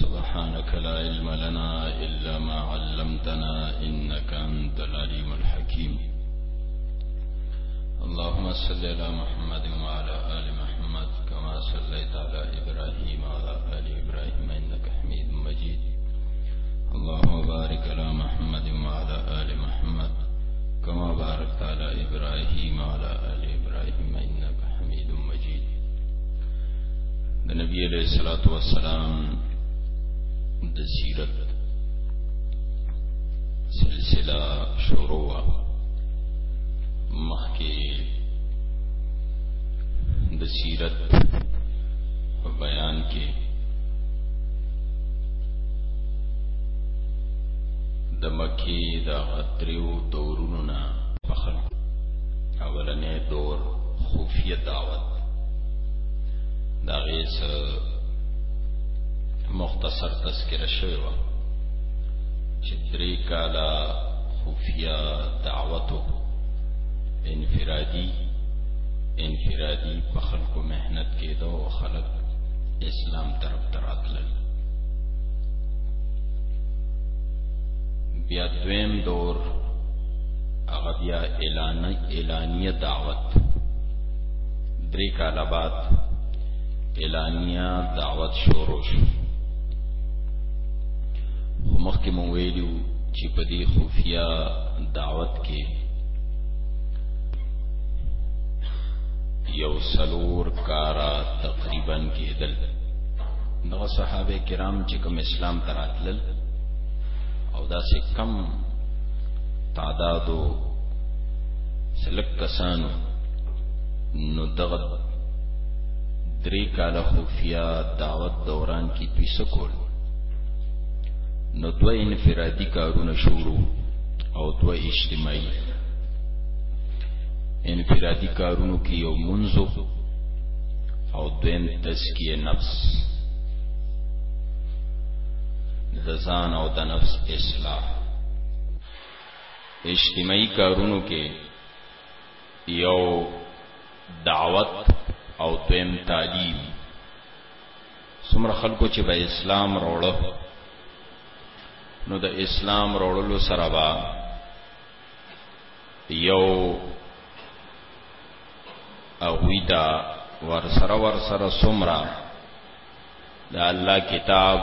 سبحانك لا علم لنا إلا ما علمتنا إنك أنت العليم الحكيم اللهم صل على محمد وعلى وعلى آل آل محمد كما صليت على إبراهيم إبراهيم إنك حميد مجيد اللهم بارك على محمد وعلى وعلى آل آل محمد كما باركت على إبراهيم إبراهيم إنك حميد مجيد عليه د نبی علیہ الصلوۃ والسلام د سیرت سلسله شروع وا مخکې د سیرت په بیان کې د مکی د غتریو دورونو نه په خلکو اولنې دور خفیه دعوت دا غیس مختصر تذکره شوی و چې درې کاله خفیه دعوت انفرادي انفرادي په خلکو مهنت کېدو او خلک اسلام طرف ته راتلل بیا دویم دور هغه بیا اعلان اعلانیه دعوت درې کاله بعد اعلانیا دعوت شروع شو خو مخکې مو ویلو چې په دې خفیا دعوت کې یو سلور کارا تقریبا کېدل دغه صحابه کرام چې کوم اسلام ته راتلل او دا سه کم تعدادو سلک کسانو نو دغه درې کاله خفیا دعوت دوران کې دوی سکول نو دوه انفرادي کارونه شروع او دوه اجتماعي انفرادي کارونو کې یو منځو او دویم تزکیه نفس د ځان او د نفس اصلاح اجتماعي کارونو کې یو دعوت او دویم تعلیم څومره خلکو چې به اسلام وروړو نو د اسلام وروړلو سره به یو او ویدا ور سره ور سره څومره د الله کتاب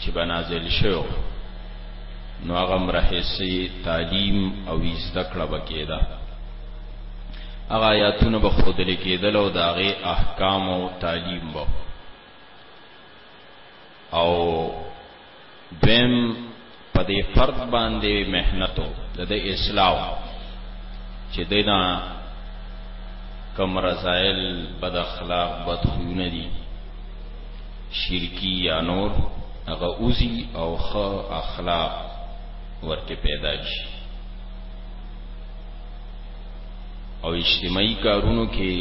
چې بنازل شو نو هغه مرحسي تعلیم او زده کړه وکیدا هغه آیاتونه به خود لیکیدل او داغه احکام او تعلیم وو او دویم په دې فرد باندې مهنتو د د اسلام چې دینا کم رضایل بد اخلاق بد خوونه دي شرکی یا نور هغه اوزی او خ اخلاق ورته پیدا شي او اجتماعي کارونو کې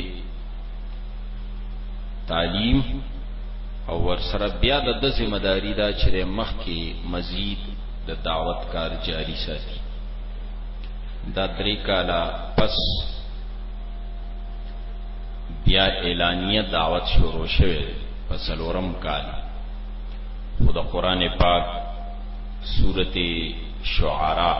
تعلیم او ورسره بیا د د ذمہ داری دا چې مخ کې مزید د دعوت کار جاری ساتي دا درې کاله پس بیا اعلانیه دعوت شروع شوه په سلورم کال خو د قران پاک سورته شعراء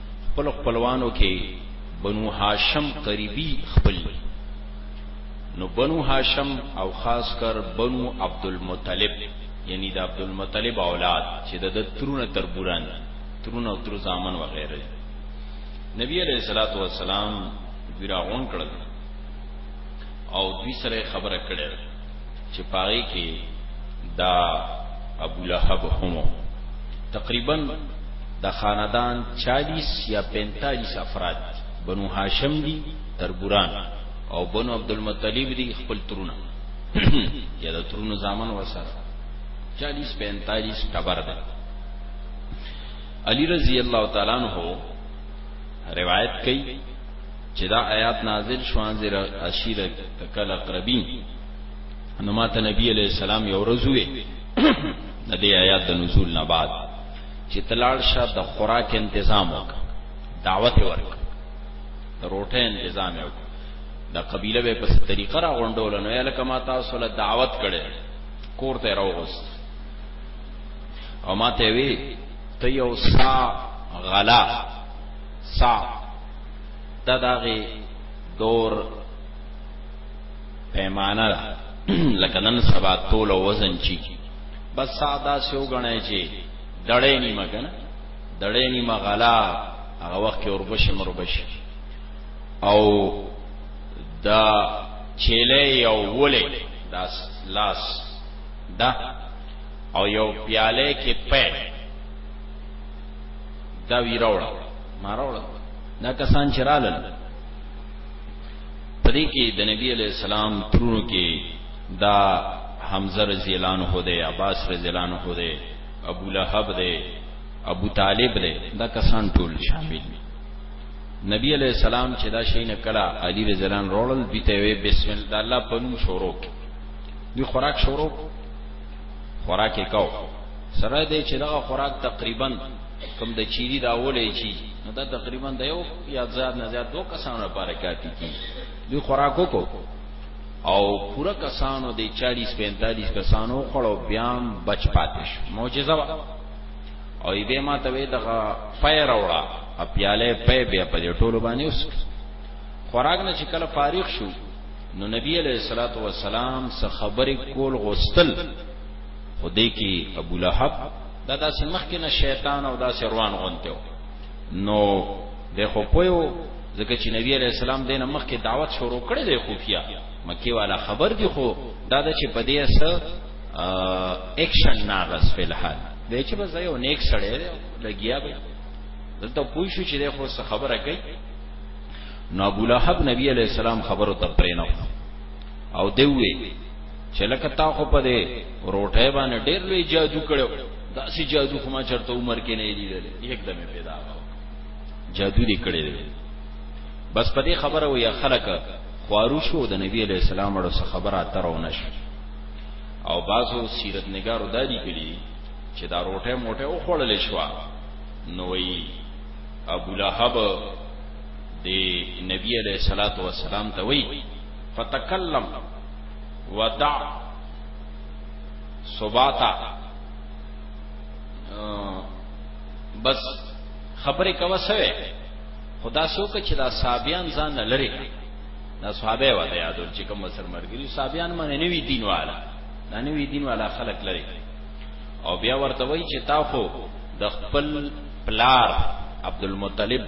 خپل خپلوانو کې بنو هاشم قریبی خپل نو بنو هاشم او خاص کر بنو عبد المطلب یعنی د عبد المطلب اولاد چې د ترونه تر بوران ترونه او تر زامن و غیره نبی علیہ الصلوۃ والسلام ګراغون کړل او دوی سره خبره کړې چې پاره کې دا ابو لهب هم تقریبا د خاندان 40 یا 45 افراد بنو هاشم دي تربوران او بنو عبد المطلب دي خپل ترونه یا د ترونو زامن ورسره 40 45 ټبر ده علی رضی الله تعالی عنہ روایت کوي چې دا آیات نازل شو انذر عشیرت کل اقربین نو ماته نبی علیہ السلام یو ورځ وې د دې آیات د نزول نه بعد چې تلاړ شه د خوراک تنظیم وک دعوت ورک د روټه تنظیم وک د قبیله به په طریقه را غونډول نو یاله کما تاسو له دعوت کړي کور ته راوغست او ماته وی ته یو سا غلا سا دا داغي دور پیمانه ده لکه نن سبا تول او وزن چی بس ساده سو غنای چی دړې نیمه کنه دړې نیمه غلا هغه وخت کې اوربش مربش او دا چيله یو ولې داس لاس دا او یو پیاله کې پې دا وی راوړه ما راوړه دا کسان چې رالل پدې کې د نبی علی السلام ترونو کې دا حمزه رضی الله عنه دی عباس رضی الله عنه دی ابو لهب دی ابو طالب دی دا کسان ټول شامل دي نبی علیہ السلام چې دا شی نه کړه علی رضی الله عنه رول بیته وی بسم الله الله پنوم شروع دی خوراک شروع خوراک یې کاو سره دې چې دغه خوراک تقریبا کم د چيري دا ولې چی نو دا تقریبا د یو یا زیات نه زیات دوه کسانو لپاره کافي کی دوی خوراک وکړو او پورا کسانو د 40 45 کسانو خړو بیان بچ پاتش معجزه وا او دې ما ته وې دغه پیر وړه اپیاله پې بیا په ټولو باندې اوس خوراک نه چې کله فارغ شو نو نبی علیہ الصلات والسلام څخه خبرې کول غوستل خدای کې ابو لهب دا داسې مخکې نه شیطان او داسې روان غونته نو د خو پویو ځکه چې نبی علیہ السلام دینه مخکې دعوت شروع کړې دی خفیا مکی والا خبر دی خو دا د چې په دې سره اکشن ناغس په الحال د چې بس یو نیک سړی لګیا به دلته پوښو چې د خو خبره کوي نو ابو لهب نبی علیہ السلام خبرو ته پرینو او دی وی چې لکه تا خو په دې روټه باندې ډېر لوی جادو کړو دا سي جادو خو ما چرته عمر کې نه لیدل یکدم پیدا غو جادو دې کړی دی بس په دې خبره و یا خلک خوارو شو د نبی علیہ السلام اړو څخه خبره ترونه شو او بازو سیرت نگارو دادی کړي چې دا روټه موټه او خړلې شو نو وی ابو لهب دی نبی علیہ الصلات والسلام ته وی فتکلم ودع صباتا بس خبره کوه سوې خدا سوک چې دا صحابیان ځان لری دا صحابه و دی یادول چې کوم سر مرګری صحابیان باندې نوی دین والا دا نوی دین والا خلق لری او بیا ورته وای چې تا خو د خپل پلار عبدالمطلب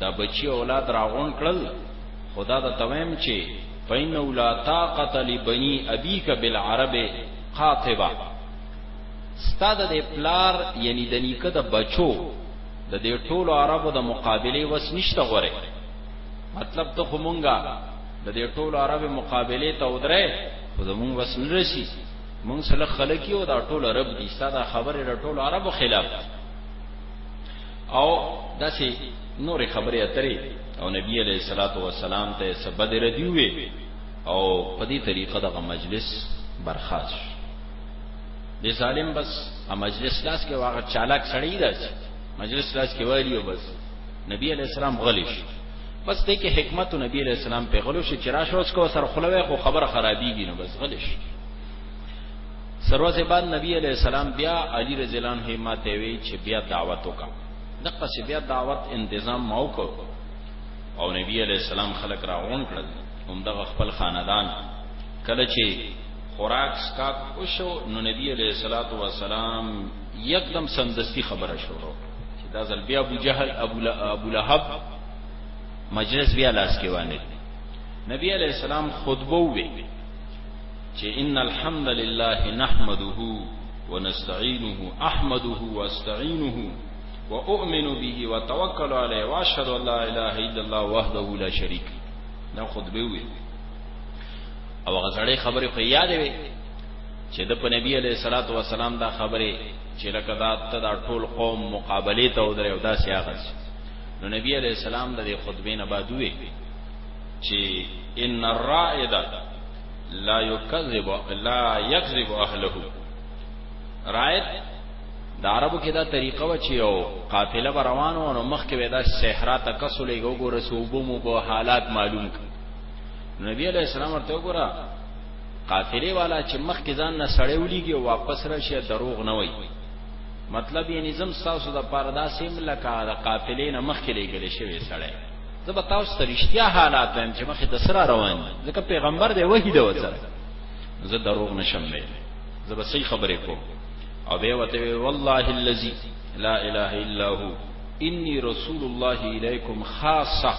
دا بچی اولاد راغون کړل خدا دا تویم چې فإنه لا طاقت لبني أبيك بالعرب قاطبه ستاد د پلار یعنی د نیکه د بچو د دې ټولو عربو د مقابله وس نشته غره مطلب ته خمونګه د دې ټولو عرب مقابله ته ودره خو زمون وس نه رسی مونږ سره خلک یو دا ټول عرب دي ستاده خبره د ټولو عربو خلاف او داسې نورې خبرې اترې او نبی علیہ الصلوۃ والسلام ته سبد ردی وې او په دې طریقه دغه مجلس برخاص دې ظالم بس ا مجلس لاس کې واغ چالاک سړی دی مجلس لاس کې وایلی بس نبی علیہ السلام غلی شو بس دې کې حکمت نبی علیہ السلام په غلو شي چې راشوس کو سر خلوي خو خبره خرابيږي نو بس غلی شي سروازه بعد نبی علیہ السلام بیا علی رضی الله عنه ما ته وی چې بیا دعوت وکا دغه چې بیا دعوت تنظیم ما وکړ او نبی علیہ السلام خلق را غون کړل هم دغه خپل خاندان کله چې خوراک سکاک وشو نو نبی علیہ الصلوۃ والسلام یکدم سندستی خبره شروع چې دا ځل بیا ابو جهل ابو لهب مجلس بیا لاس کې وانه نبی علیہ السلام خطبه وی چې ان الحمد لله نحمده ونستعينه احمده واستعينه واؤمن به وتوکل عليه واشهد ان لا اله الا الله وحده لا شريك دا خطبه وي او غزړې خبرې په یاد وي چې د په نبی عليه الصلاه والسلام دا خبره چې لکه دا ته دا ټول قوم مقابله ته ودرې او دا سیاغس نو نبی عليه السلام د خطبې نه بعد وي چې ان الرائد لا يكذب لا يكذب اهله رائد د عربو کې دا طریقه و چې یو قافله به روانو او مخ کې ودا صحرا تکسل یو ګور سوبو مو به حالات معلوم کړ نبی علیہ السلام ورته وګوره قافله والا چې مخ کې ځان نه سړې ولېږي او واپس راشي دروغ نه وای مطلب یې نظم تاسو د پرداسې ملکه د قافلې نه مخ کې لګل شوی سړی زه به تاسو ته رښتیا حالات وایم چې مخې د سره روان دي ځکه پیغمبر دی وحی دی وسره زه دروغ نشم ویل زه به صحیح خبرې کوم او به وته والله الذی لا اله الا هو انی رسول الله الیکم خاصه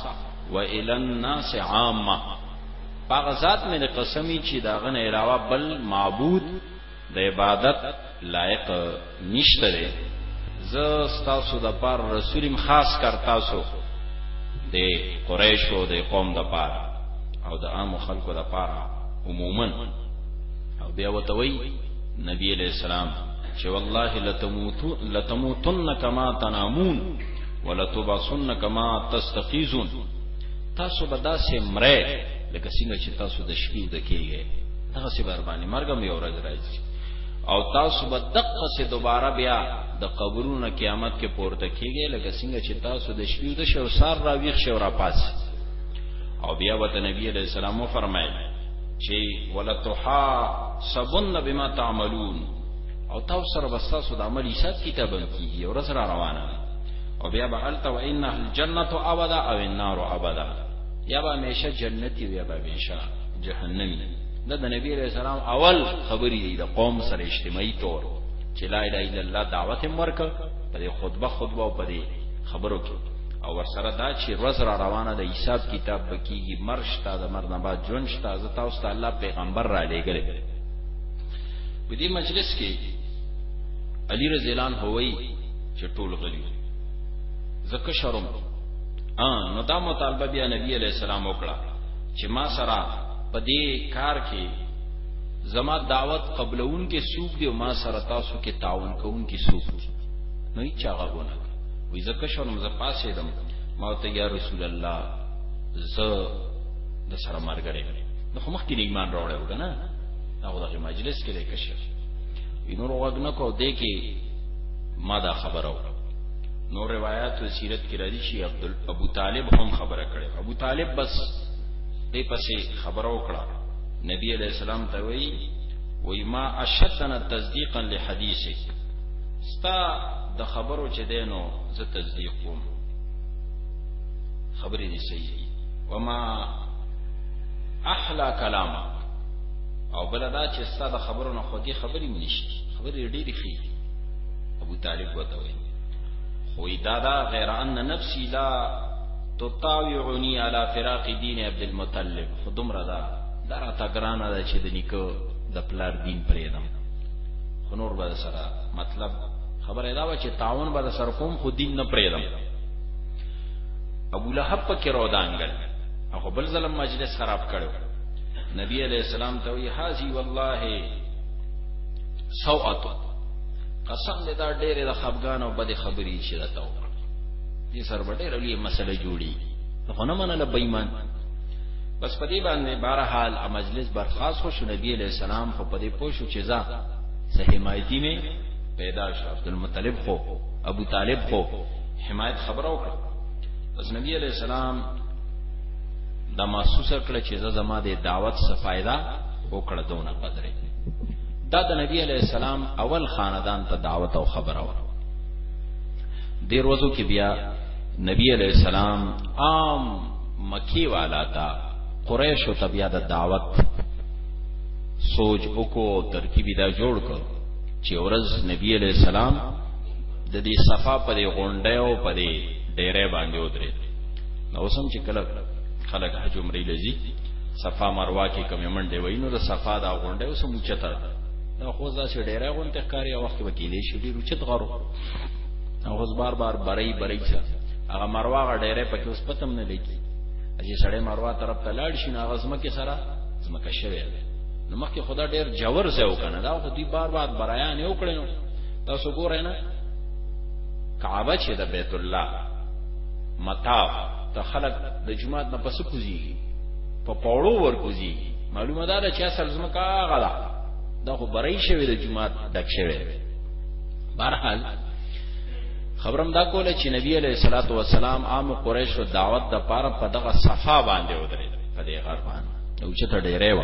و الی الناس عامه هغه ذات مې قسمی چې دا غنه علاوه بل معبود د عبادت لایق نشته دی زه ستاسو د پار رسولم خاص کر تاسو د قریشو د قوم د پار او د عام خلکو د پار عموما او بیا وتوي نبی علیہ السلام چې والله لتموتون لتموتن کما تنامون ولتبعثن کما تستقیزون تاسو به داسې مړې لکه څنګه چې تاسو د شپې د کېږئ دغه سی بار باندې مرګ هم یو ورځ راځي او تاسو به دقه سي دوباره بیا د قبرونو قیامت کې پورته کیږي لکه څنګه چې تاسو د شپې د شو سار را ویښ شو را پاس او بیا به نبی علیہ السلام فرمایي چې ولتحا سبن بما تعملون او تاسو سره بس تاسو د عمل حساب کتاب کیږي او رس را روانه او بیا به الته وانه الجنه ابدا او النار ابدا یا به همیشه جنتی وي به همیشه جهنمی دا د نبی علیہ السلام اول خبرې دي د قوم سره اجتماعي تور چې لا اله الا الله دعوت مرک په خطبه خطبه او په خبرو کې او ورسره دا چې روز را روانه د حساب کتاب بکیږي مرش تا د مرنه بعد جون شتا ز تاسو ته الله پیغمبر را لېګل په دې مجلس کې علی رضی الله عنه وایي چې ټول غلي زکه شرم ا نو دا مطالبه بیا نبی علیہ السلام وکړه چې ما سره په دې کار کې زما دعوت قبلون کې سوق دی او ما سره تاسو کې تعاون کوون کې سوق دی نو یې چاغه ونه وي زکه شونم ز پاسې دم ما ته یا رسول الله ز د سره مرګره نو خو مخکې ایمان راوړل وګنه هغه د مجلس کې لکه شي نور وګنه کو دې کې ما دا خبرو نور روایت و سیرت کې راځي شي عبد ابو طالب هم خبره کړې ابو طالب بس دې پسې خبره وکړه نبی علیہ السلام ته وی وی ما اشدنا تصدیقا لحدیثه ستا د خبرو چې دینو زه تصدیق کوم خبرې دې صحیح دي وما احلا کلاما او بل دا چې ستا د خبرو نه خو دې خبرې منشي خبرې ډېرې ښې ابو طالب وته وی خو دا دا غیر ان نفسی لا تطاوعنی علی فراق دین عبد المطلب خدوم را دا دا را تا گرانا دا چه دا نکو دا پلار دین پریدم خنور با دا سرا مطلب خبر ادا با چه تاون با دا سر کوم خود دین نپریدم ابو لحب پا کرو دانگل اخو بل ظلم مجلس خراب کرو نبی علیہ السلام توی حاضی واللہ سوعتو قسم دې دا ډېرې د خپګان او بدې خبرې چې راته وکړې دې سر به ډېره لویه مسله جوړېږي خو نه منله به ایمان بس په دې باندې بهرحال مجلس برخاست خو شو نبی علیہ السلام خو په دې پوه شو چې ځا څه حمایتي مې پیدا شو عبدالمطلب خو ابو طالب خو حمایت خبره وکړه بس نبی علیہ السلام دا محسوس کړ چې زما د دعوت څخه فائدہ وکړه دونه قدرې دا د نبی علی السلام اول خاندان ته دعوت او خبره و دې ورځو کې بیا نبی علی السلام عام مکی والا تا قریش ته بیا د دعوت سوچ وکړو ترکیب دا جوړ کړ چې ورځ نبی علی السلام د دې صفا په دې غونډه او په دې ډیره باندې ودرې نو سم چې کله خلک حج عمرې لذي صفا مروه کې کومې منډې وای نو د صفا دا غونډه اوس هم چته ده دا خو ځا چې ډیره غونډه ښکاری او وخت وکیل شي ډیر چت غرو او اوس بار بار برای برای شه هغه مروه غ ډیره پکې اوس پتم نه لګي چې سړی مروه طرف ته لاړ شي هغه زمکه سره زمکه شوی نو مخکې خدا ډیر جوور زو کنه دا خو دی بار بار برایان یو کړنو تاسو ګورئ نه کعبه چې د بیت الله مطاف ته خلق د جمعات نه پس کوزي په پاړو ورکوزي معلومه ده چې اصل زمکا غلا دا خو برای شوی د جمعات دک شوی برحال خبرم دا کوله چې نبی علیہ الصلوۃ والسلام عام قریش او دعوت د پاره په دغه صفه باندې ودرې په دې غر باندې او چې ته ډېرې و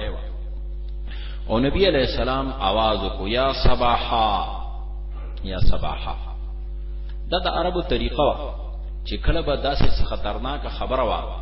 او نبی علیہ السلام आवाज کو یا صباحا یا صباحا دا د عربو طریقه چې کله به داسې خطرناک خبره واه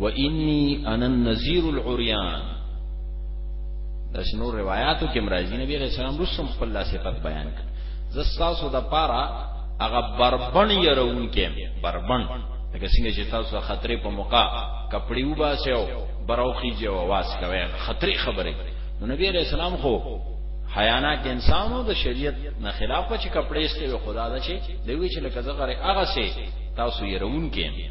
و انی انا النذیر العریان د شنو روایتو کې مرাজি نبی علیہ السلام رسم خپل صفات بیان کړ زستاسو د پاره هغه بربن يرون کې بربن لکه څنګه چې تاسو خطرې په موقع کپڑے وباسیو براوخی جو واس کوي خطرې خبره نو نبی علیہ السلام خو حیانا کې انسانو د شریعت نه خلاف چې کپڑے استوي خدا دا چې دوی چې لکه زغره هغه سي تاسو يرون کې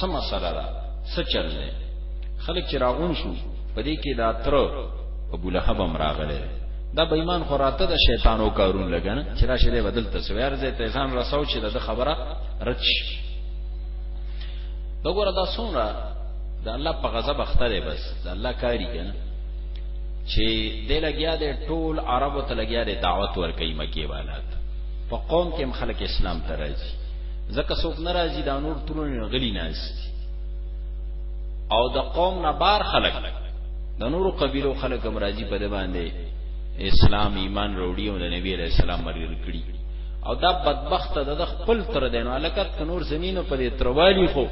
سم سره دا سچل نه خلک چې راغون شو په دې کې دا تر ابو لهب هم راغله دا بېمان خو راته د شیطانو کارون لګنه چې را شری بدل تسویر زې ته ځان رساو چې د خبره رچ دغه دا سونه د الله په غضب اخته دی بس د الله کاری کنه چې د لګیا د ټول عربو ته لګیا د دعوت ورکې مکی والات په قوم کې خلک اسلام ته راځي ځکه څوک ناراضي دا نور ترونه غلي ناس او د قوم نه بار خلک د نورو قبيلو خلک هم راضي په باندې اسلام ایمان وروړي او د نبی عليه السلام مرګ کړی او دا بدبخت د خپل تر دین الکت کنور زمينو په دې تروالی خو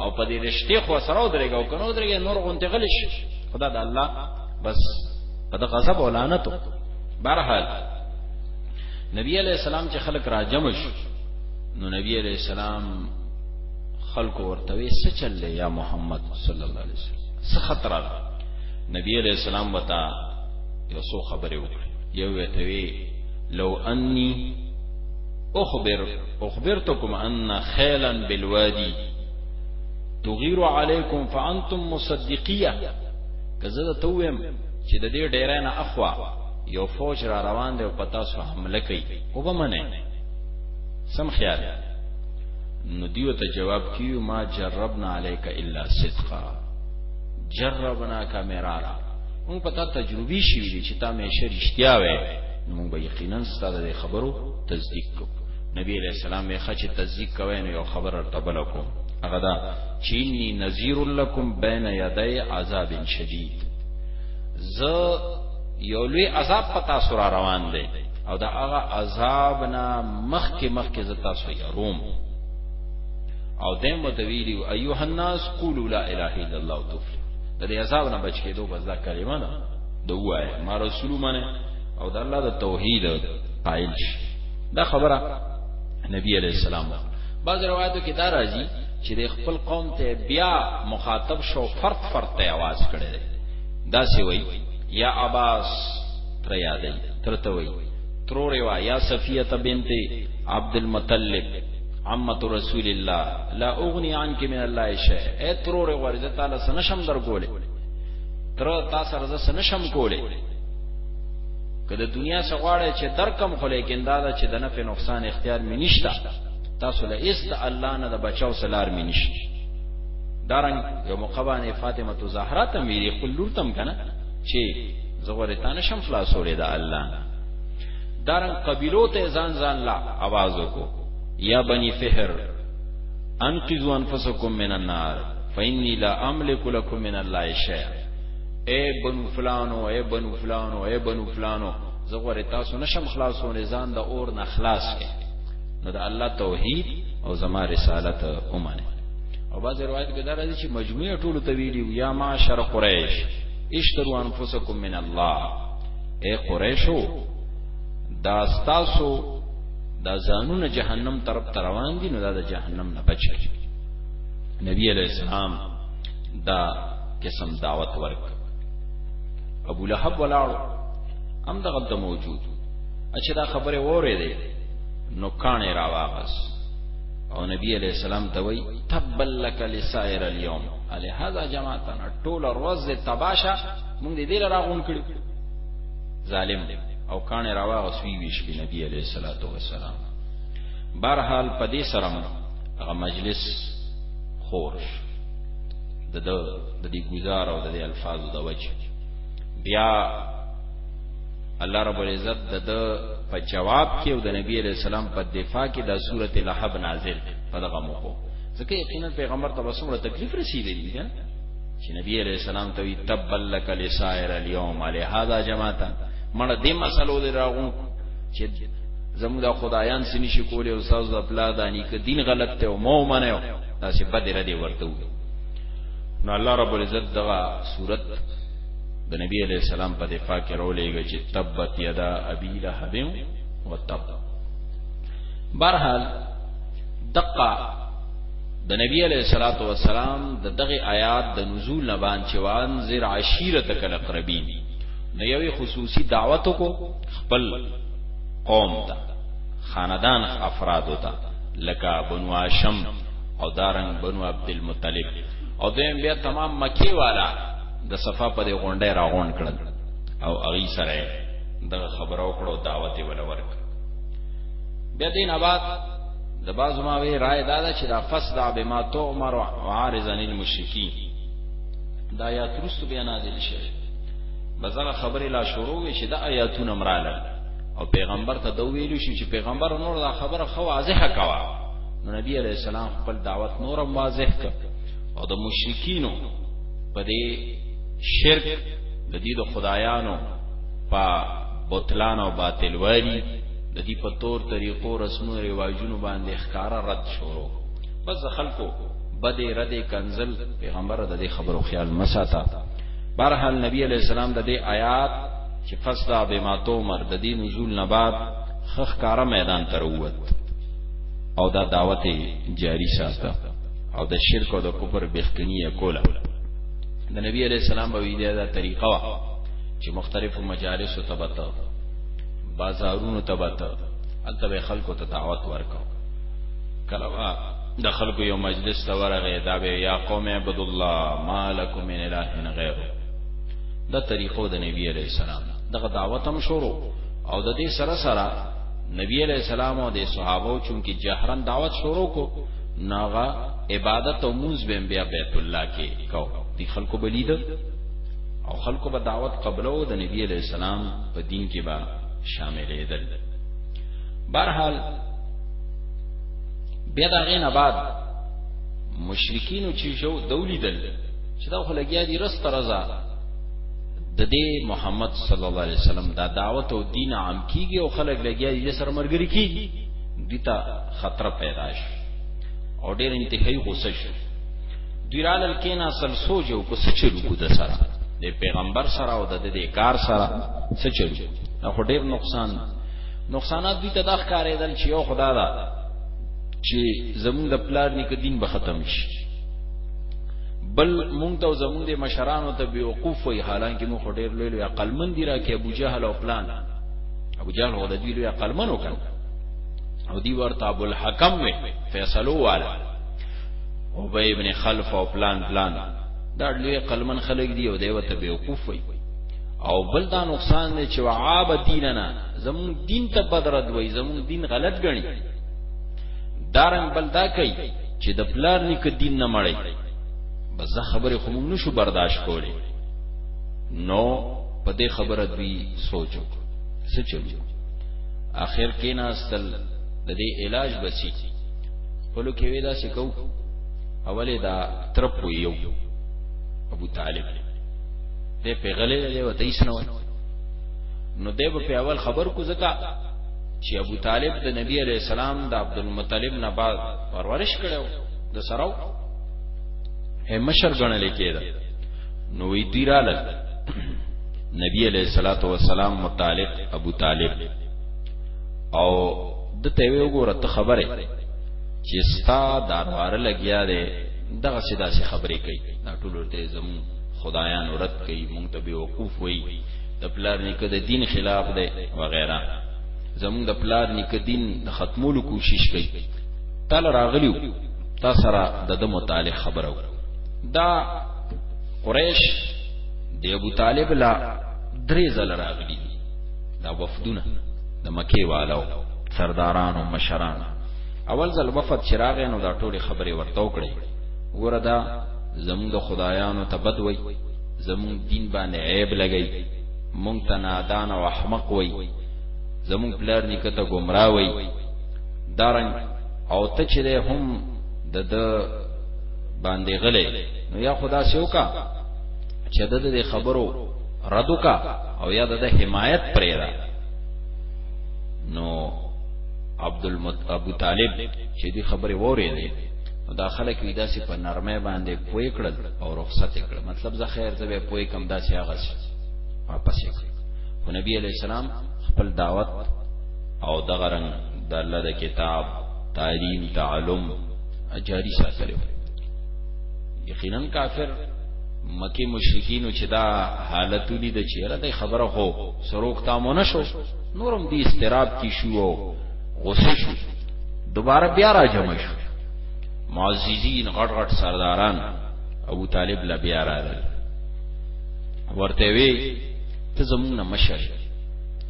او په دې رشته خو سره درګه او کنو درګه نور غونته غلش خدا د الله بس په غضب او لعنت بهرحال نبی علیہ السلام چې خلق را جمع شو نو نبی علیہ السلام خلق ورته وی څه چل دی یا محمد صلی الله علیه وسلم څه خطر را نبی علیہ السلام وتا یو څو خبره وکړه یو وته وی لو انی اخبر اخبرتکم ان خیلا بالوادی تغیر علیکم فانتم مصدقیه کزه ته ویم چې د دې ډیرانه اخوا یو فوج را روان دی او پتا سو حمله کوي او به منه سم خیال نو دیو ته جواب کیو ما جربنا علیک الا صدقا جربنا کا مرارا مون پتا تجربی شي ویلي چې تا مې شر اشتیا وې نو مون به یقینا ستاسو د خبرو تصدیق کو نبی علیہ السلام یې خچ تصدیق کوي نو یو خبر ارته بل کو هغه دا چې انی نذیر لکم بین یدی عذاب شدید ز یو لوی عذاب پتا سره روان دی او دا هغه عذاب نه مخ کې مخ کې زتا سو یروم او دیم وتویلی ایوه الناس قولوا لا اله الا الله تفلح د دې عذاب نه بچ کېدو بس دا کلمه ده د وای ما رسول منه او د الله د توحید قائل شي دا خبره نبی علیہ السلام بعض روایتو کې دا راځي چې د خپل قوم ته بیا مخاطب شو فرد فرد ته आवाज کړي دا سی وای یا عباس تر یادې ترته وی ترور وا یا صفیه بنت عبد المطلب عمت رسول الله لا اغنی عنک من الله شیء اے ترور ورزه تعالی سنشم در ګوله تر تا سره ز سنشم کوله کله دنیا سغواړی چې درکم خو لیکن دا چې د نفع نقصان اختیار مې نشته تاسو له است الله نه د بچاو سلار مې نشته دارنګ یو موقع باندې فاطمه تو زهرا ته میری خپل لور تم کنه چې زغور ته نشم خلاصولې دا الله دارنګ قبیلو ته ځان ځان لا आवाज وکړو یا بنی فهر انقذوا انفسکم من النار فإني لا املك لكم من الله شيئا اے بنو فلانو اے بنو فلانو اے بنو فلانو زغور تاسو نشم خلاصولې ځان د اور نه خلاص کړئ نو د الله توحید او زما رسالت اومنه او باز روایت کې دا راځي چې مجموعه ټول ته ویلو یا معاشر قریش اشتروا انفسکم من الله اے قریشو دا تاسو دا ځانونه جهنم طرف ته روان دي نو دا د جهنم نه بچ شي نبی علیہ السلام دا قسم دعوت ورک ابو لهب ولاړو هم دغه موجود اچھا دا خبره وره دی نو کانه راواغس او نبی علیہ السلام ته وی تبل لك لسائر اليوم علی هذا جماعتنا ټول روز تباشا مونږ دې لرا غون کړی ظالم او کانه راواغس وی ویش په نبی علیہ الصلوۃ والسلام بهرحال پدې سره هغه مجلس خورش د د دې گزار او د دې الفاظو د وجه بیا الله رب العزت د د په جواب کې او د نبی علی السلام په دفاع کې د سورته لهب نازل په دغه موکو ځکه یقینا پیغمبر ته وسوره تکلیف رسیدلی ده چې نبی علی السلام ته وی تبل لك لسائر اليوم علی هذا جماعتا مړه دې مسلو دې راغون چې زموږ د خدایان سني شي کولې او ساز د پلا د انیک دین غلط ته او مو منو دا چې بد ردی ورته نو الله رب العزت دغه صورت د نبی علیہ السلام په دفاع کې رولېږي چې تبت یدا ابي لهب وتب برحال دقه د نبی علیہ الصلات والسلام د دغه آیات د نزول نه باندې چوان زیر عشیرت کل قربین نو یوې خصوصي دعوت کو خپل قوم ته خاندان افراد ته لکه بنو هاشم او دارنګ بنو عبد المطلب او دیم بیا تمام مکی والا د صفا په دې غونډه راغون کړل او اغي سره دغه خبرو کړو دعوت یې ولا ورک بیا دین آباد د باز ما وی رائے دادا چې دا فصدع بما تؤمر وعارضا للمشرکین دا یا ترست بیا نازل شوه بزغه خبره لا شروع وی چې دا آیاتونه مراله او پیغمبر ته دا ویلو شي چې پیغمبر نور دا خبره خو واضحه کوا نو نبی علیہ السلام خپل دعوت نور واضح کړ او د مشرکینو په دې شرک د دې د خدایانو په بوتلان او باطل والی د دې په تور طریقو رسمو رواجونو باندې ښکارا رد شروع بس خلکو بده رد کنزل پیغمبر د دې خبرو خیال مساته برحال نبی علیہ السلام د دې آیات چې فسدا بما تومر د دې نزول نه بعد خخ کارا میدان تروت او دا دعوت جاری ساته او د شرک او د کفر بخکنیه کوله د نبی علی السلام په ویډیا دا طریقه وا چې مختلفو مجالسو ته بته بازارونو ته بته البته خلکو ته دعوت ورکاو کله وا د خلکو یو مجلس ته ورغه دا به یا قوم عبد الله مالکم من اله غیر دا طریقو د نبی علی السلام دغه دعوت هم شروع او د دې سره سره نبی علیہ السلام او د صحابه چونکی جهرن دعوت شروع کو ناغا عبادت او مونز به بیا بیت الله کې کو دی خلکو بلید او خلکو به دعوت قبلو د نبی علی السلام په دین کې با شاملې دل برحال بیا دا غین بعد مشرکین چې شو دولی دل چې دا خلګیا دي رست رضا د دې محمد صلی الله علیه وسلم دا دعوت او دین عام کیږي او خلک لګیا دي سره مرګري کیږي دیتا خطر پیدا شو او ډیر انتهایی غوسه شو دوی رالل کینا سل سوچ او کو سچلو کو د سره د پیغمبر سره او د دې کار سره سچلو نو خو ډیر نقصان نقصانات دوی ته د ښکارېدل چې یو خدا دا چې زمونږ د پلار نیک دین به ختم شي بل مونږ ته زمونږ د مشرانو ته بیوقوف وي حالانکه مونږ ډیر لوی لوی عقلمن دي راکې ابو جهل او پلان ابو جهل هو د دې لوی عقلمن وکړ او دی ورته ابو الحکم وی فیصلو والا او به ابن خلف او پلان پلان دا لوی قلمن خلق دی او دیوته بیوقوف وی او بل دا نقصان دی چې وعاب دیننا زمون دین ته بدرد وای زمون دین غلط غني دارن بل دا کوي چې د پلار نیک دین نه مړی بس خبره خو موږ نشو برداشت کولی نو په دې خبره دوی سوچو سچو اخر کې ناستل د دې علاج بچي خپل کې وې دا سکو اولې دا ترپ یو ابو طالب دې په غلې دې وته هیڅ نه وای نو دې په اول خبر کو زکا چې ابو طالب د نبی علی السلام د عبد المطلب نه بعد پرورش کړو د سراو هي مشر غنل کېده نو وی دوی رالل نبی علیہ الصلوۃ والسلام متعلق ابو طالب او د ته وی وګوره ته خبره چې ستا داروار لګیا دی دغه سیدا سي خبرې کوي دا ټول ورته زمو خدایان رد کوي مونږ ته به وقوف وي د پلار نیکه د دین خلاف دی وغیرہ زمونږ د پلار نیکه دین د ختمولو کوشش کوي تل راغلیو تا سره د د متعلق خبرو دا قریش د ابو طالب لا درې ځل راغلي دا وفدونه د مکی والو سرداران او مشران اول ځل وفد چراغ نو دا ټوله خبره ورته وکړي ګوره دا زموږ د خدایانو ته بد وای زموږ دین باندې عیب لګی مونږ ته نادان او احمق وای زموږ پلار نیکه ته گمراه وای دارنګ او ته چې هم د د باندې غلې نو یا خدا سیو کا چې د دې خبرو ردو کا او یا د حمایت پرې را نو عبد المت ابو طالب چې دې خبره وورې دي دا خلک وی داسې په نرمه باندې پوي کړل او رخصت کړل مطلب زه خیر زه به پوي کم داسې هغه واپس کړ نبی علیہ السلام خپل دعوت او دغه رنګ د الله د کتاب تعلیم تعلم جاری ساتلو یقینا کافر مکی مشرکین چې دا حالتونی د چیرې د خبره هو سروک تامونه شو نورم دی استراب کی شو او غصه شو دوباره بیا را جمع شو معززین غټ غټ سرداران ابو طالب لا بیا راغل ورته وی ته زمونږ مشر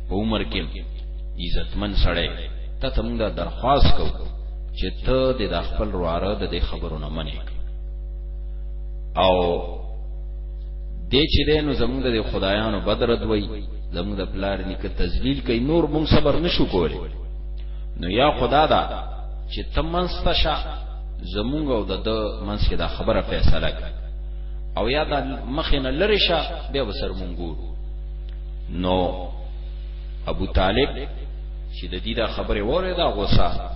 په عمر کې عزتمن سړی ته ته مونږ درخواست کو چې ته د دا خپل رواره د دې خبرو نه منې او دې چې دې نو زمونږ د خدایانو بدر دوی زمونږ د پلار نیکه تذلیل کوي نور مونږ صبر نشو کولی نو یا خدا دا چې ته منسته شه زمونږ او د منس کې دا خبره فیصله کړه او یا دا مخې نه لری شه بیا وسر مونږ نو ابو طالب چې د دې دا خبره وره دا غوسه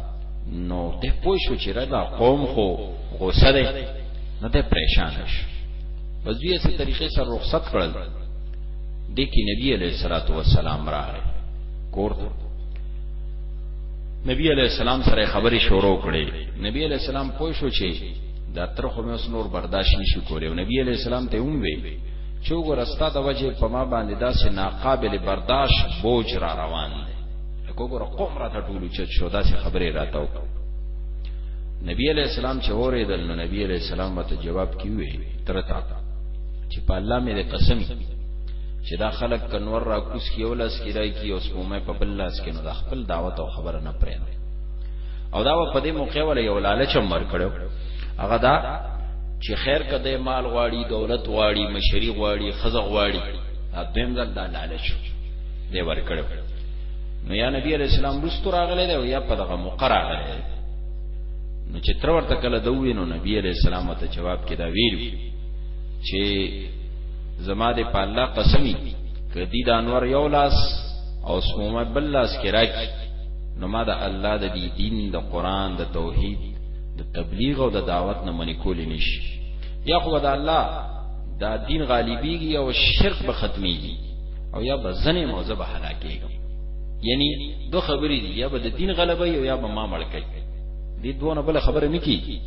نو د پوه شو چې دا قوم خو غوسه ده نه ده پریشان شي بس دوی سره طریقې سره رخصت کړل د کې نبی علیہ الصلوۃ والسلام راغی کور ته نبی علیہ السلام سره خبرې شروع کړې نبی علیہ السلام پوه شو چې دا تر خو مې اوس نور برداشت نشي کولای نبی علیہ السلام ته هم وی چې وګوره ستا د وجه په ما باندې داسې ناقابل برداشت بوج را روان دی لکه وګوره قوم را ته ټولو چت شو داسې خبرې را ته وکړه نبی علیہ السلام چې اورېدل نو نبی علیہ السلام ته جواب کیوي ترتا چې په الله مې قسم چې دا خلک کنور را کوس کیولس کیدای کی اوس مو مې په بل لاس کې نو د خپل دعوت او خبره نه پرې او دا په دې موقع ول یو لالچ هم ورکړو هغه دا چې خیر کده مال غواړي دولت غواړي مشری غواړي خزه غواړي دویم ځل دا لالچ دی ورکړو نو یا نبی علیہ السلام رستو راغله دی یا په دغه موقع راغله نو چې تر ورته کله دوی نو نبی علیہ السلام ته جواب کې دا ویل چې زما د په الله قسمی کدی د انور یو لاس او سومه بل لاس کې راکی نو ما د الله د دې دین د قران د توحید د تبلیغ او د دعوت نه منې کول نشي یا خو د الله دا دین غالبیږي او شرک به ختميږي او یا به زنه موزه به هلاکیږي یعنی دو خبرې دي یا به د دین غلبه او یا به ما مړ کوي دې دوه نه بل خبره نکي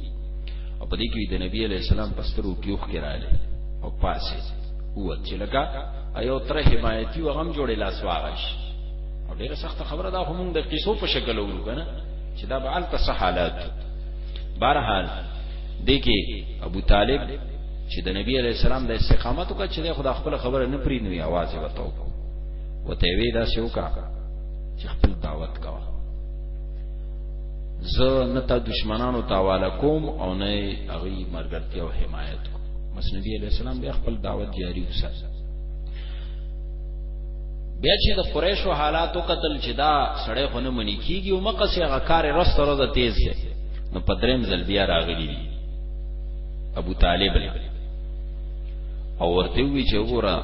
او په دې کې د نبی علی السلام پسترو کیوخ کې رااله او پاسه هو چې لکه ایو تر حمایتي وغم جوړې لاس واغش او ډیره سخت خبره دا هم د قصو په شکل ورو کنه چې دا به الته صح حالات بهرحال دګه ابو طالب چې د نبی علی السلام د استقامت او چې خدا خپل خبره نه پری نوې आवाज وتاو وته وی دا شوکا چې خپل دعوت کا زه نه تا دشمنانو تاواله کوم او نه هغه مرګرتي او حمایت کوم مسنبی علی السلام بیا خپل دعوت جاری وساته بیا چې د قریشو حالاتو قتل چې دا سړی خو نه منی کیږي او مقص هغه کار رست روزه تیز دی نو په دریم ځل بیا راغلی دی ابو طالب له او ورته وی چې وګوره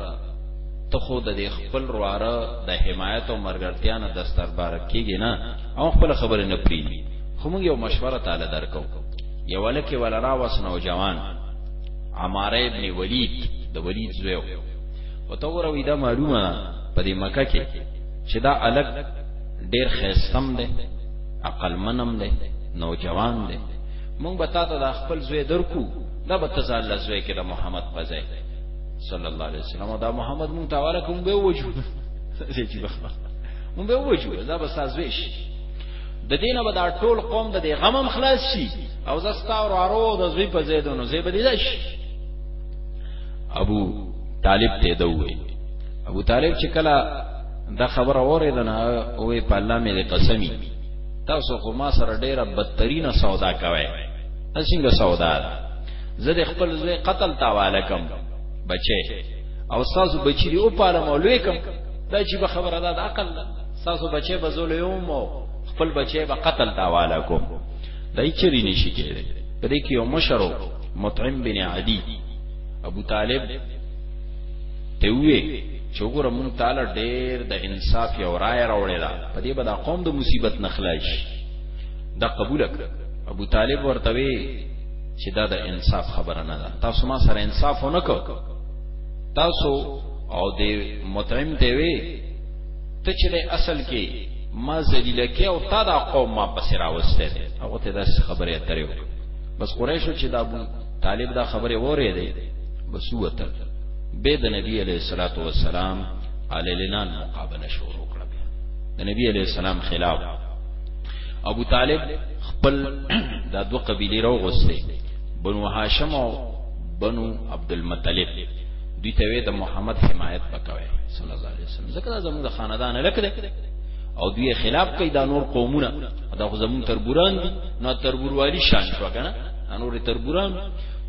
ته خو د خپل رواره د حمایت او مرګرتیا نه دستر بارک کیږي نه او خپل خبره نه پری خو موږ یو مشوره تعالی درکو یو لکه ولرا وسنو جوان عماره ابن ولید د ولید زویو او ته وروي دا معلومه ده په دې مکه کې چې دا الګ ډیر خیستم دی عقل منم دی نوجوان دی مونږ به تاسو د خپل زوی درکو دا به تاسو الله زوی کې د محمد په ځای صلی الله علیه وسلم دا محمد مونږ ته ورکوم به وجو زه چې بخبه مونږ به وجو دا به تاسو زوی شي د دینه به دا ټول قوم د غمم خلاص شي او زستا ورارو د زوی په زیدونو زیبدیدش ابو طالب ته دوی ابو طالب چې کله دا خبر اورید نه او په الله مې قسمی تاسو خو ما سره ډیره بدترینه سودا کوي اسینګه سودا زه د خپل زوی قتل تاواله کوم بچي او تاسو بچی دی او پاره مولوی کوم دا چې به خبره ده د عقل تاسو بچي به زول یوم خپل بچي به قتل تاواله کوم دای چری نشی کېږي په دې کې یو مشرو مطعم بن عدی ابو طالب ته وې چې وګوره مونږ تعالی ډېر د انصاف یو رائے راوړې ده په دې به دا قوم د مصیبت نه خلاص شي دا قبول کړ ابو طالب ورته وې چې دا د انصاف خبره نه ده تاسو ما سره انصاف ونه کو تاسو او د مطعم ته وې ته چې اصل کې ما ذلیل کې او تا دا قوم ما پسې راوسته هغه ته دا خبره اترې بس قریشو چې دا طالب دا خبره وره دی بس وته به د نبی علیہ الصلوۃ والسلام علی لنان مقابله شروع کړه د نبی علیہ السلام خلاف ابو طالب خپل دا دو قبیله راو غوسته بنو هاشم او بنو عبد المطلب دوی ته د محمد حمایت وکوي صلی الله علیه وسلم ځکه دا زموږ خاندان لکه ده او دوی خلاف کوي دا نور قومونه دا خو زموږ تربوران دي نو تربوروالی شان شو کنه انور تربوران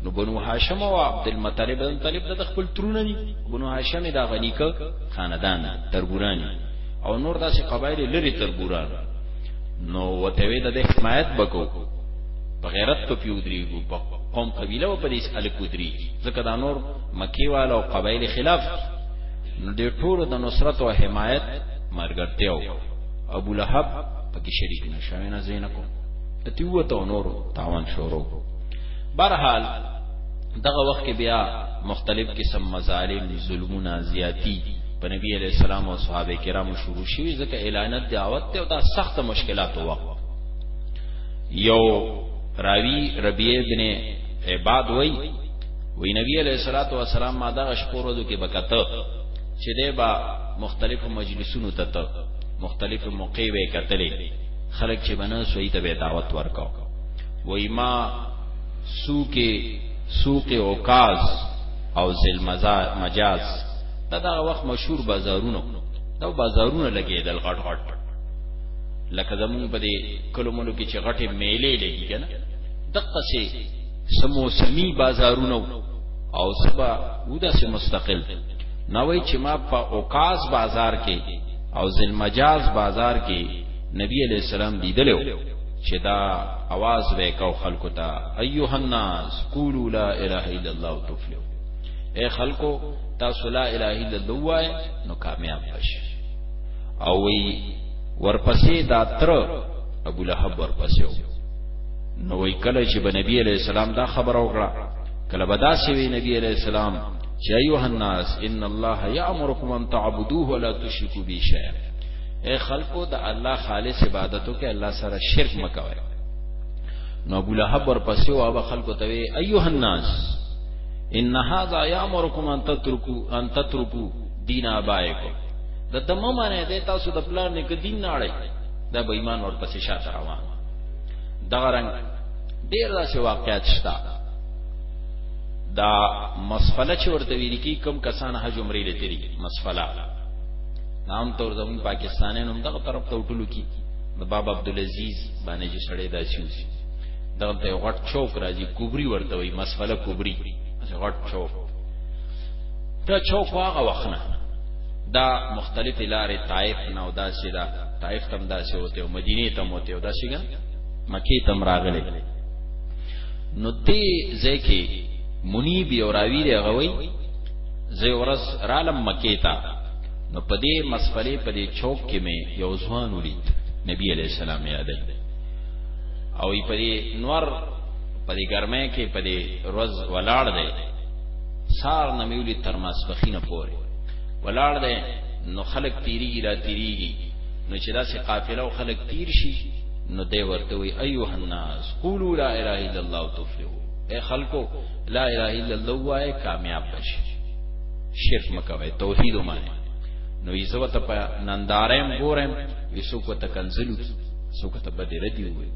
نو بنو هاشم او عبد المطلب بن طالب د خپل ترونه دي بنو هاشم دا غنیکه خاندان تربوران او نور داسې قبایل لري تربوران نو وته وی د حمایت بکو په غیرت په پیودري په قوم قبيله او په دې الک ودري ځکه دا نور مکی والا او قبایل خلاف نو د ټولو د نصرت او حمایت مرګرتیو ابو لهب پکې شریک نشوي نه زینکو د تیوت او نورو تاوان شروع کو برحال دغه وخت کې بیا مختلف قسم مظالم ظلمونه زیاتی په نبی علی السلام او صحابه کرامو شروع شوی ځکه اعلانات دعوت ته او دا سخت مشکلات وو یو راوی ربیع ابن عباد وای وی نبی علیہ الصلوۃ والسلام ما دا شپورو کې بکته چې دې با مختلفو مجلسونو ته ته مختلفو موقع وې کتلې خلک چې بنا سوی ته به دعوت ورکاو وای ما سوق سوق اوکاز او ذل مجاز دا دا وخت مشهور بازارونه دا بازارونه لګیدل غټ غټ لکه زمون په دې کلمونو کې چې غټه میلې لګي کنه دقه سي سموسمي بازارونه او سبا ودا سي مستقل نوې چې ما په اوکاز بازار کې او ذل مجاز بازار کې نبی علیہ السلام لیدلو چې دا आवाज وکاو خلکو ته ايها الناس قولوا لا اله الا الله تفلحوا اے خلکو تاسو لا اله الا الله وای نو کامیاب بشئ او وی ورپسې دا تر ابو لهب ورپسې نو وی کله چې نبی علیہ السلام دا خبر او کړه کله بدا سی وی نبی علیہ السلام چې ایوه الناس ان الله یامرکم ان تعبدوه ولا تشرکو به شیئا اے خلقو د الله خالص عبادتو کې الله سره شرک مکوئ نو ابو لهب ورپسې وابه خلکو ته وی ایوه الناس ان هاذا یامرکم ان تترکو ان تترکو دین ابائکم د تمه معنی ده تاسو د پلان نه کدین نه اړای دا به ایمان ورپسې شاته روان دا رنګ ډیر داسې واقعیت شته دا مسفله چې ورته ویل کی کم کسان حج عمرې لته دي مسفله نام تور زمون پاکستاني نوم دغه طرف ته وټلو کی د بابا عبد العزيز باندې چې سړې دا شي دغه ته غټ چوک راځي کوبري ورته وي مسفله کوبري غټ چوک ته چوک هغه وخنه دا مختلف لارې طائف نه او دا سیدا طائف تم دا سه وته او مدینه تم وته او دا سیګا مکی تم راغله نو دې ځای کې منیب یو راوی دی غوي زه ورس رالم مکې ته نو په دې مسفلې په دې چوک کې مې یو ځوان ولید نبی علی السلام یاد او په دې نور په دې ګرمه کې په دې روز ولاړ دی سار نه میولي تر ماسپخینه پورې ولاړ دی نو خلک تیریږي را تیریږي نو چې داسې قافله او خلک تیر شي نو دی ورته وی ایوه الناس قولوا لا اله الا الله تفلحوا اے خلکو لا اله الا الله وای کامیاب بشي شرک مکوي توحید ومانه نو یزو ته په نندارم ګورم یسو کو ته کنزلو کی سو کو ته بدی ردی وي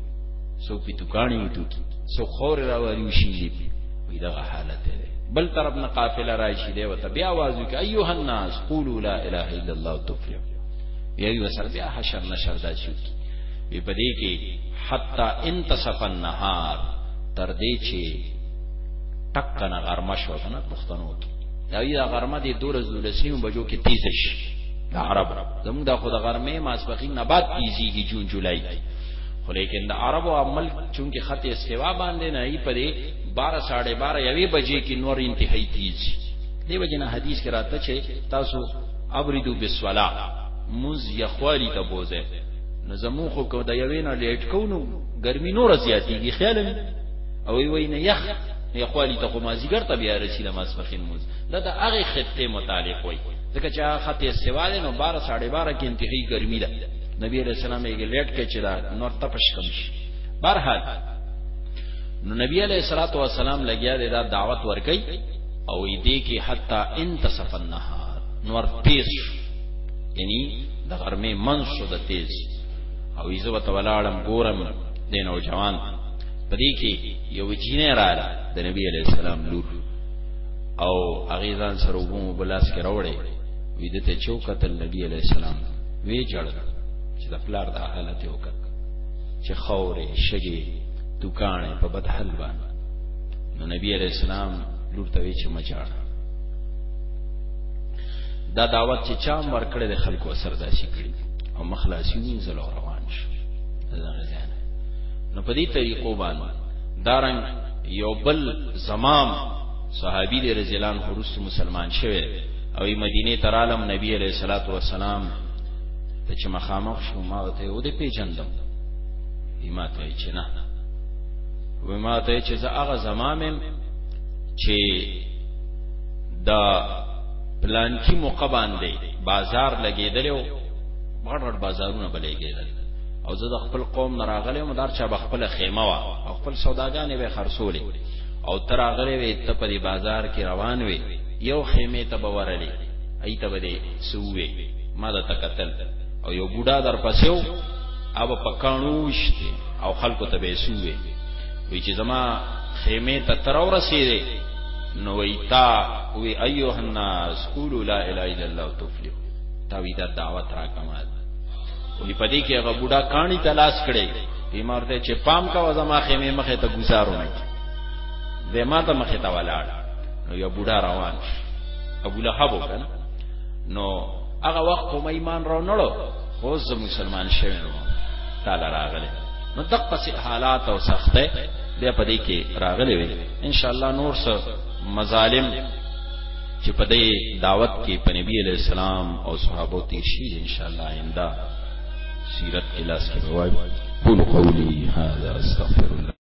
سو په دکانې وټو کی سو خور راوړي وشي وی دا حالت دی بل طرف نه قافله راشي دی وته بیا आवाज وکي ايها الناس قولوا لا اله الا الله تفلحوا بیا یو سر بیا حشر نشر دا شو وی پدې کې حتا انتصف النهار تر دې چې ټک کنه غرمه شو کنه پښتنو کې دا یی غرمه دې دور زولسیو بجو کې تیز شي دا عرب زموږ د خود غرمه ماسپخین نه بعد تیزیږي جون جولای خو لیکن د عرب او عمل چونکه خط استوا باندې نه ای پرې 12 12:30 یوې بجې کې نور انتهایی تیز دی وجنه حدیث کې راته چې تاسو ابردو بالصلا مز یخوالی ته بوزه نو زمو خو کو د یوې نه لیټ کو نو ګرمي نور زیاتیږي خیال او وی وی نه یخ یخوالی ته خو مازیګر ته بیا رسید ماسپخین مز دا د هغه خطه متعلق وای ځکه چې هغه خطه سواله نو 12 12:30 کې انتهایی ګرمي ده نبی رسول الله یې لیټ کې چې دا نور تپش کم شي برحال نو نبی علیہ الصلوۃ والسلام لګیا دی دا دعوت ورکي او دې کې حتا انتصف النهار نور تیز یعنی د غرمې منځ شو د تیز او ایزه وته ولاړم ګورم د نوجوان په دې کې یو جینې رااله د نبی علی السلام لور او هغه ځان سره وګمو بلاس کې راوړې وې دته چوکت نبی علی السلام وی جړ چې د پلار د حالت وکړ چې خورې شګي دکانې په بدحل باندې نو نبی علیہ السلام لور ته وی چې مچاړه دا دعوت چې چا مر کړې د خلکو اثر داسي کړی او مخلاصي وینځل او روان شو دا غزان نو په دې طریقو باندې دارنګ یو بل زمام صحابي دې رضی الله عنه رسول مسلمان شوه او مدینه تر عالم نبی علیہ الصلوۃ والسلام ته چې مخامخ شو ما ته و دې پیژندم ما ته چې نه و ما ته چې زه هغه زمامم چې دا پلان کی موقع باندې بازار لګیدلو غړ غړ بازارونه بلېګیدل او زه د خپل قوم نه راغلی وم دار چا بخپل خیمه وا او خپل سوداګانې به خرڅولې او تر هغه وی ته په دې بازار کې روان وې یو خیمه ته به ورلې ایته به دې سوې ما دا تکتل او یو بوډا در پسیو او په کانوش دی او خلکو ته به سوې وی چې زما خیمه ته تر ورسېده نو وی تا وی ایوه الناس قولوا لا اله الا الله تفلح تا وی دا دعوت را کمال وی پدې کې هغه بوډا کانی تلاش کړي بیمار ته چې پام کا زما خیمه مخه ته گزارو نه به ما ته مخه ته ولاړ نو یو بوډا روان ابو لهب وکړ نو هغه وخت کوم ایمان راو نړو خو زه مسلمان شوم تعالی راغله نو دغه سي حالات او سخته بیا پدې کې راغلي وي ان شاء الله نور څه مظالم چې په دې دعوت کې په نبی علی السلام او صحابه تیر شي ان شاء الله آینده سیرت کلاس کې وایو قول قولی هذا استغفر الله